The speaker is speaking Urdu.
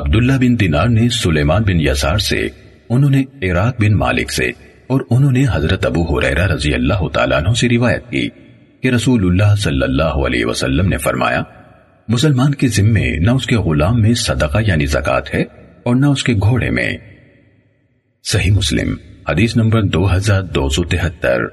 عبداللہ بن دینار نے سلیمان بن یسار سے، انہوں نے عراق بن مالک سے، اور انہوں نے حضرت ابو حریرہ رضی اللہ تعالیٰ عنہ سے روایت کی کہ رسول اللہ صلی اللہ علیہ وسلم نے فرمایا، مسلمان کے ذمے نہ اس کے غلام میں صدقہ یعنی زکوٰۃ ہے، اور نہ اس کے گھوڑے میں۔ صحیح مسلم، حدیث نمبر دو ہزار دو سو تہتر۔